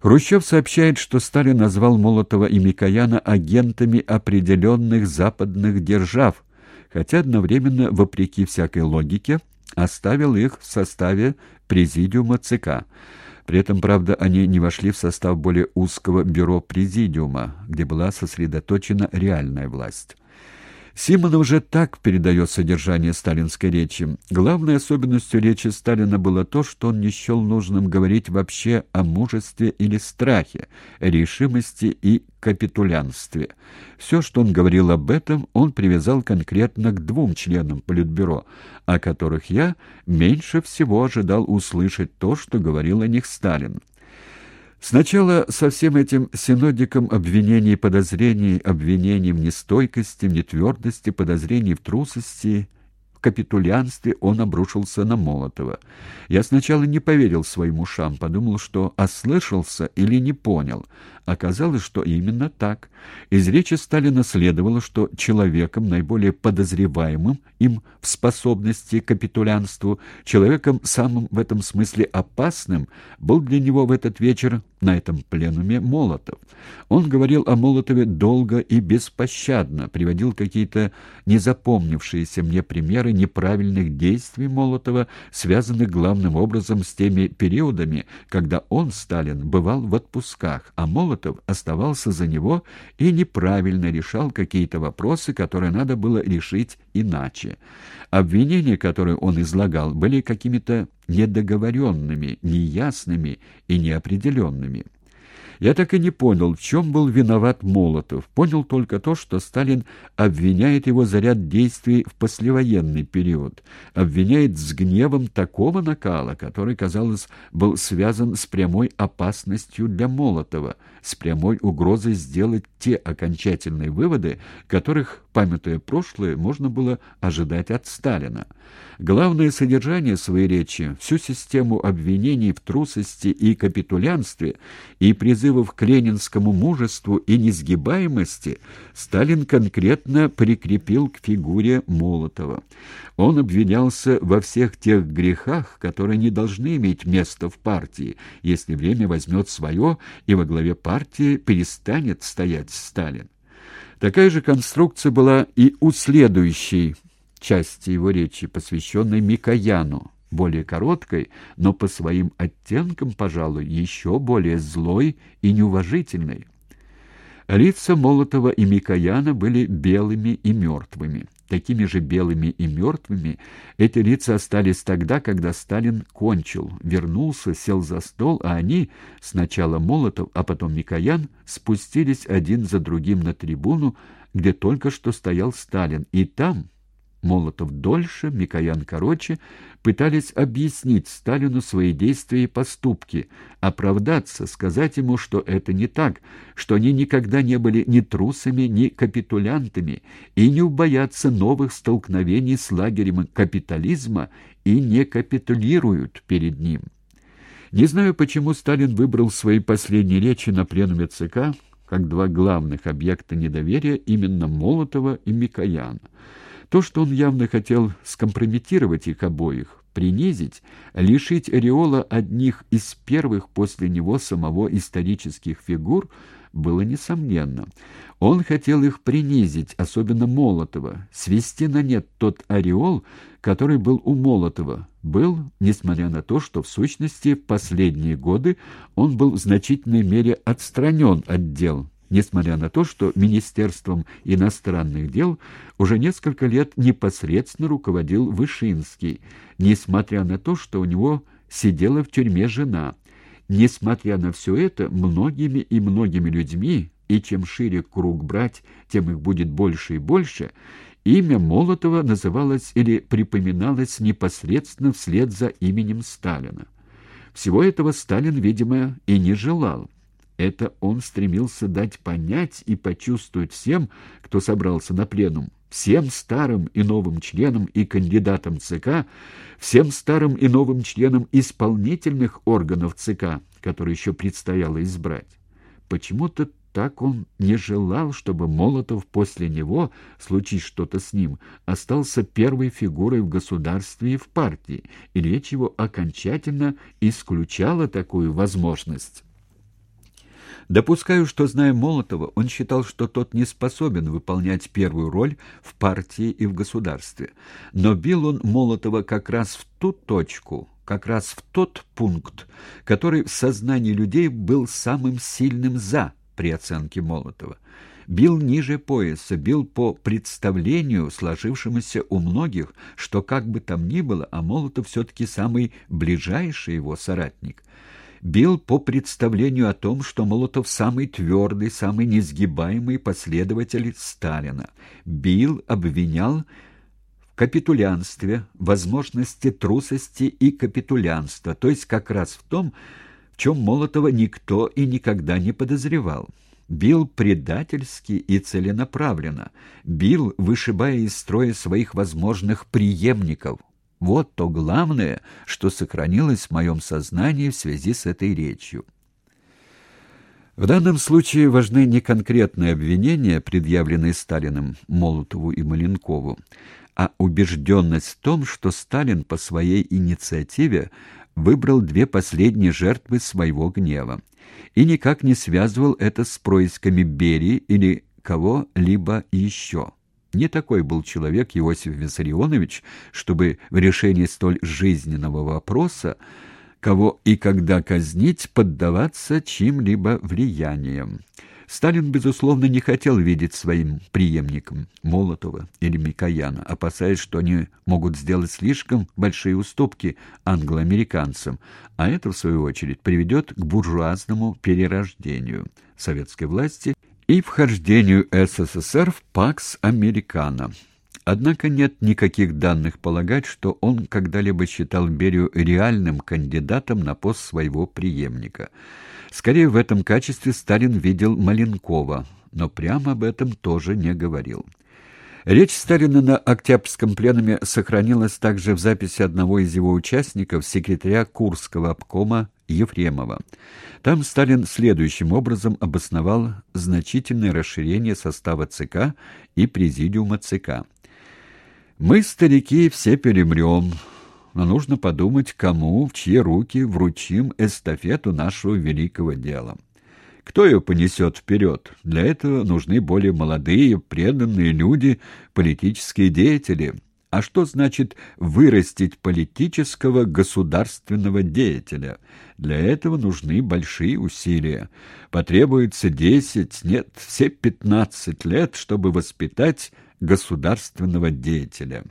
Хрущев сообщает, что Сталин назвал Молотова и Микояна агентами определенных западных держав, хотя одновременно, вопреки всякой логике, оставил их в составе президиума ЦК. При этом, правда, они не вошли в состав более узкого бюро президиума, где была сосредоточена реальная власть. Симонов уже так передает содержание сталинской речи. Главной особенностью речи Сталина было то, что он не счел нужным говорить вообще о мужестве или страхе, решимости и капитулянстве. Все, что он говорил об этом, он привязал конкретно к двум членам Политбюро, о которых я меньше всего ожидал услышать то, что говорил о них Сталин. Сначала со всем этим синодиком обвинений и подозрений, обвинений в нестойкости, в нетвердости, подозрений в трусости капитулянстве он обрушился на Молотова. Я сначала не поверил своим ушам, подумал, что ослышался или не понял. Оказалось, что именно так. Из речи Сталина следовало, что человеком, наиболее подозреваемым им в способности к капитулянству, человеком самым в этом смысле опасным, был для него в этот вечер на этом пленуме Молотов. Он говорил о Молотове долго и беспощадно, приводил какие-то незапомнившиеся мне примеры неправильных действий Молотова, связанных главным образом с теми периодами, когда он, Сталин, бывал в отпусках, а Молотов оставался за него и неправильно решал какие-то вопросы, которые надо было решить иначе. Обвинения, которые он излагал, были какими-то недоговоренными, неясными и неопределенными. Я так и не понял, в чем был виноват Молотов. Понял только то, что Сталин обвиняет его за ряд действий в послевоенный период. Обвиняет с гневом такого накала, который, казалось, был связан с прямой опасностью для Молотова, с прямой угрозой сделать те окончательные выводы, которых, памятуя прошлое, можно было ожидать от Сталина. Главное содержание своей речи, всю систему обвинений в трусости и капитулянстве и призывов к ленинскому мужеству и несгибаемости Сталин конкретно прикрепил к фигуре Молотова. Он обвинялся во всех тех грехах, которые не должны иметь места в партии, если время возьмет свое и во главе партии перестанет стоять Сталин. Такая же конструкция была и у следующей части его речи, посвященной Микояну, более короткой, но по своим оттенкам, пожалуй, еще более злой и неуважительной. Лица Молотова и Микояна были белыми и мертвыми. Такими же белыми и мертвыми эти лица остались тогда, когда Сталин кончил, вернулся, сел за стол, а они, сначала Молотов, а потом Микоян, спустились один за другим на трибуну, где только что стоял Сталин, и там Молотов дольше, Микоян короче, пытались объяснить Сталину свои действия и поступки, оправдаться, сказать ему, что это не так, что они никогда не были ни трусами, ни капитулянтами и не убоятся новых столкновений с лагерем капитализма и не капитулируют перед ним. Не знаю, почему Сталин выбрал свои последние речи на пленуме ЦК как два главных объекта недоверия именно Молотова и Микояна. То, что он явно хотел скомпрометировать их обоих, принизить, лишить ореола одних из первых после него самого исторических фигур, было несомненно. Он хотел их принизить, особенно Молотова, свести на нет тот ореол, который был у Молотова. Был, несмотря на то, что в сущности в последние годы он был в значительной мере отстранен от дел несмотря на то, что Министерством иностранных дел уже несколько лет непосредственно руководил Вышинский, несмотря на то, что у него сидела в тюрьме жена. Несмотря на все это, многими и многими людьми, и чем шире круг брать, тем их будет больше и больше, имя Молотова называлось или припоминалось непосредственно вслед за именем Сталина. Всего этого Сталин, видимо, и не желал. Это он стремился дать понять и почувствовать всем, кто собрался на пленум, всем старым и новым членам и кандидатам ЦК, всем старым и новым членам исполнительных органов ЦК, которые еще предстояло избрать. Почему-то так он не желал, чтобы Молотов после него, случись что-то с ним, остался первой фигурой в государстве и в партии, и речь его окончательно исключала такую возможность. Допускаю, что, зная Молотова, он считал, что тот не способен выполнять первую роль в партии и в государстве. Но бил он Молотова как раз в ту точку, как раз в тот пункт, который в сознании людей был самым сильным «за» при оценке Молотова. Бил ниже пояса, бил по представлению, сложившемуся у многих, что как бы там ни было, а Молотов все-таки самый ближайший его соратник – бил по представлению о том, что Молотов самый твердый, самый несгибаемый последователь Сталина. Бил, обвинял в капитулянстве, возможности трусости и капитулянства, то есть как раз в том, в чем Молотова никто и никогда не подозревал. Бил предательски и целенаправленно, бил, вышибая из строя своих возможных преемников, вот то главное, что сохранилось в моем сознании в связи с этой речью. В данном случае важны не конкретные обвинения, предъявленные Сталиным Молотову и Маленкову, а убежденность в том, что Сталин по своей инициативе выбрал две последние жертвы своего гнева и никак не связывал это с происками Берии или кого-либо еще. Не такой был человек Иосиф Виссарионович, чтобы в решении столь жизненного вопроса кого и когда казнить, поддаваться чьим-либо влияниям. Сталин, безусловно, не хотел видеть своим преемником Молотова или Микояна, опасаясь, что они могут сделать слишком большие уступки англоамериканцам, а это, в свою очередь, приведет к буржуазному перерождению советской власти и вхождению СССР в ПАКС Американо. Однако нет никаких данных полагать, что он когда-либо считал Берию реальным кандидатом на пост своего преемника. Скорее, в этом качестве Сталин видел Маленкова, но прямо об этом тоже не говорил. Речь Сталина на Октябрьском пленуме сохранилась также в записи одного из его участников, секретаря Курского обкома Ефремова. Там Сталин следующим образом обосновал значительное расширение состава ЦК и президиума ЦК. «Мы, старики, все перемрем, но нужно подумать, кому, в чьи руки вручим эстафету нашего великого дела». Кто ее понесет вперед? Для этого нужны более молодые, преданные люди, политические деятели. А что значит вырастить политического государственного деятеля? Для этого нужны большие усилия. Потребуется десять, нет, все пятнадцать лет, чтобы воспитать государственного деятеля.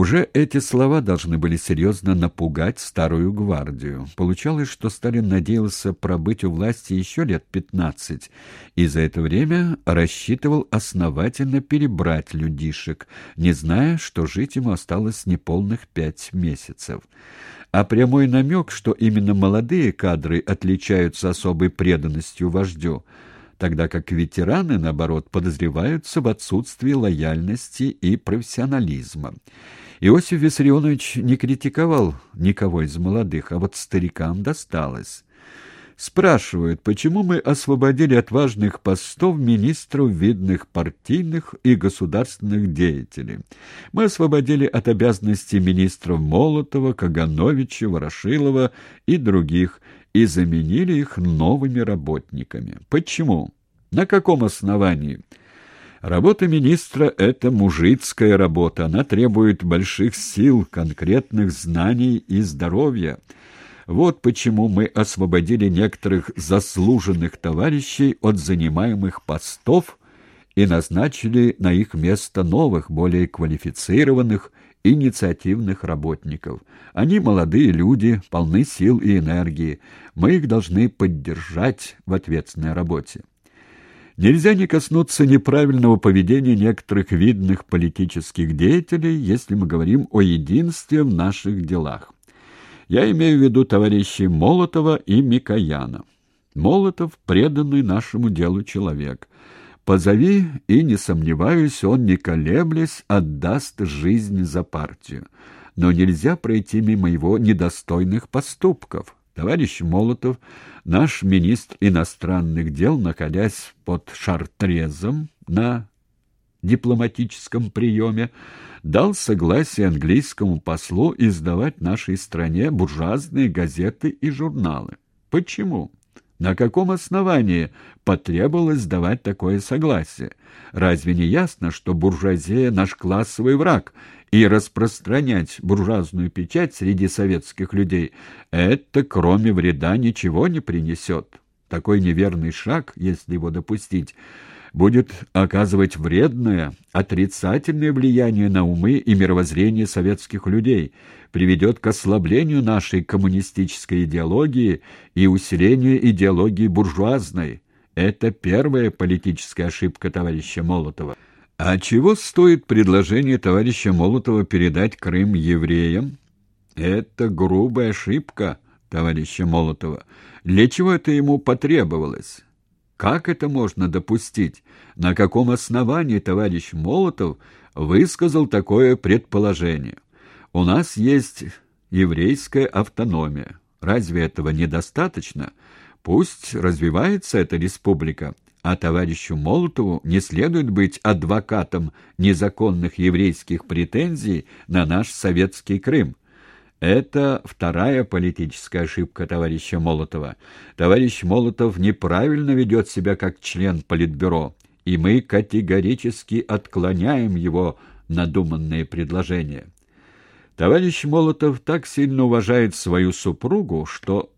Уже эти слова должны были серьезно напугать старую гвардию. Получалось, что Сталин надеялся пробыть у власти еще лет пятнадцать, и за это время рассчитывал основательно перебрать людишек, не зная, что жить ему осталось неполных пять месяцев. А прямой намек, что именно молодые кадры отличаются особой преданностью вождю, тогда как ветераны, наоборот, подозреваются в отсутствии лояльности и профессионализма. Иосиф Виссарионович не критиковал никого из молодых, а вот старикам досталось. Спрашивают, почему мы освободили от важных постов министров видных партийных и государственных деятелей. Мы освободили от обязанностей министров Молотова, Кагановича, Ворошилова и других и заменили их новыми работниками. Почему? На каком основании? Работа министра — это мужицкая работа. Она требует больших сил, конкретных знаний и здоровья. Вот почему мы освободили некоторых заслуженных товарищей от занимаемых постов и назначили на их место новых, более квалифицированных, инициативных работников. Они молодые люди, полны сил и энергии. Мы их должны поддержать в ответственной работе. Нельзя не коснуться неправильного поведения некоторых видных политических деятелей, если мы говорим о единстве в наших делах. Я имею в виду товарищей Молотова и Микояна. Молотов – преданный нашему делу человек. Позови, и, не сомневаюсь, он, не колеблясь, отдаст жизнь за партию. Но нельзя пройти мимо его недостойных поступков. Товарищ Молотов, наш министр иностранных дел, находясь под Шартрезом на дипломатическом приеме, дал согласие английскому послу издавать нашей стране буржуазные газеты и журналы. Почему? На каком основании потребовалось давать такое согласие? Разве не ясно, что буржуазия — наш классовый враг, и распространять буржуазную печать среди советских людей — это, кроме вреда, ничего не принесет? Такой неверный шаг, если его допустить, будет оказывать вредное, отрицательное влияние на умы и мировоззрение советских людей, приведет к ослаблению нашей коммунистической идеологии и усилению идеологии буржуазной. Это первая политическая ошибка товарища Молотова. А чего стоит предложение товарища Молотова передать Крым евреям? Это грубая ошибка товарища Молотова. Для чего это ему потребовалось? Как это можно допустить? На каком основании товарищ Молотов высказал такое предположение? У нас есть еврейская автономия. Разве этого недостаточно? Пусть развивается эта республика, а товарищу Молотову не следует быть адвокатом незаконных еврейских претензий на наш советский Крым. Это вторая политическая ошибка товарища Молотова. Товарищ Молотов неправильно ведет себя как член Политбюро, и мы категорически отклоняем его надуманные предложения. Товарищ Молотов так сильно уважает свою супругу, что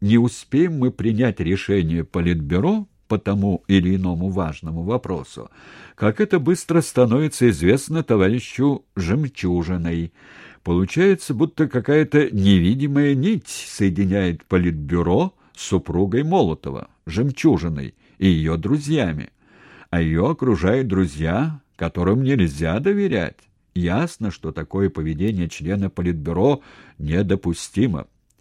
не успеем мы принять решение Политбюро по тому или иному важному вопросу, как это быстро становится известно товарищу Жемчужиной. Получается, будто какая-то невидимая нить соединяет Политбюро с супругой Молотова, Жемчужиной, и ее друзьями. А ее окружают друзья, которым нельзя доверять. Ясно, что такое поведение члена Политбюро недопустимо.